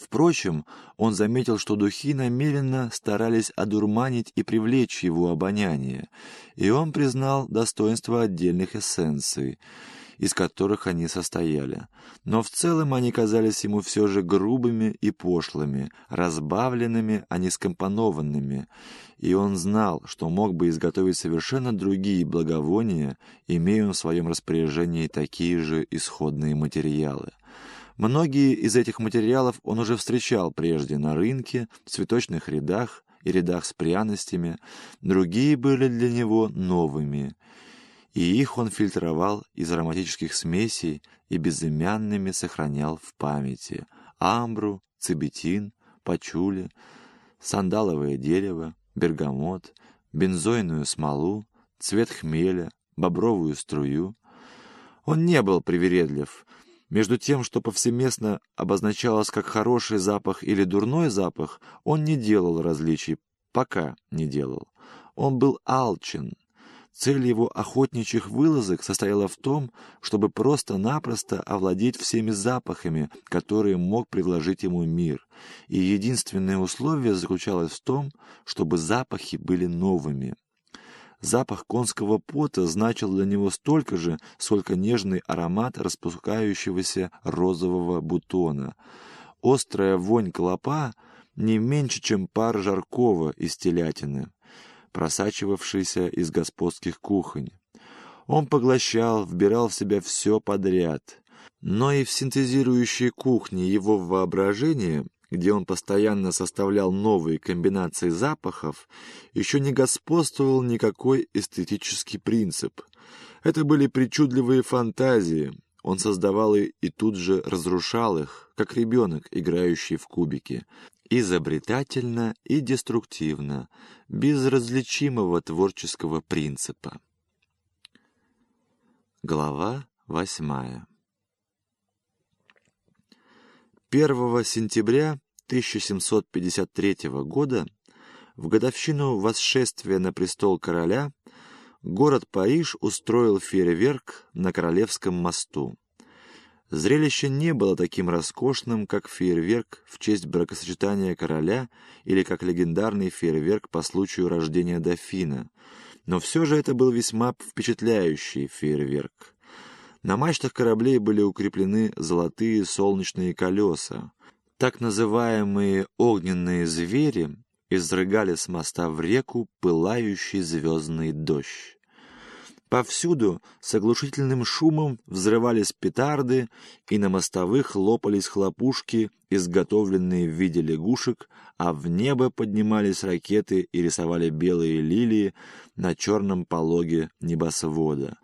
Впрочем, он заметил, что духи намеренно старались одурманить и привлечь его обоняние, и он признал достоинство отдельных эссенций, из которых они состояли. Но в целом они казались ему все же грубыми и пошлыми, разбавленными, а не скомпонованными, и он знал, что мог бы изготовить совершенно другие благовония, имея в своем распоряжении такие же исходные материалы. Многие из этих материалов он уже встречал прежде на рынке, в цветочных рядах и рядах с пряностями, другие были для него новыми, и их он фильтровал из ароматических смесей и безымянными сохранял в памяти амбру, цибетин, пачули, сандаловое дерево, бергамот, бензойную смолу, цвет хмеля, бобровую струю. Он не был привередлив, между тем, что повсеместно обозначалось как хороший запах или дурной запах, он не делал различий, пока не делал. Он был алчен. Цель его охотничьих вылазок состояла в том, чтобы просто-напросто овладеть всеми запахами, которые мог предложить ему мир, и единственное условие заключалось в том, чтобы запахи были новыми. Запах конского пота значил для него столько же, сколько нежный аромат распускающегося розового бутона. Острая вонь клопа не меньше, чем пар жаркого из телятины, просачивавшийся из господских кухонь. Он поглощал, вбирал в себя все подряд. Но и в синтезирующей кухне его воображения где он постоянно составлял новые комбинации запахов, еще не господствовал никакой эстетический принцип. Это были причудливые фантазии, он создавал и, и тут же разрушал их, как ребенок, играющий в кубики, изобретательно и деструктивно, без различимого творческого принципа. Глава восьмая 1 сентября 1753 года, в годовщину восшествия на престол короля, город Париж устроил фейерверк на Королевском мосту. Зрелище не было таким роскошным, как фейерверк в честь бракосочетания короля или как легендарный фейерверк по случаю рождения дофина, но все же это был весьма впечатляющий фейерверк. На мачтах кораблей были укреплены золотые солнечные колеса. Так называемые огненные звери изрыгали с моста в реку пылающий звездный дождь. Повсюду с оглушительным шумом взрывались петарды, и на мостовых лопались хлопушки, изготовленные в виде лягушек, а в небо поднимались ракеты и рисовали белые лилии на черном пологе небосвода.